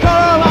Colorado.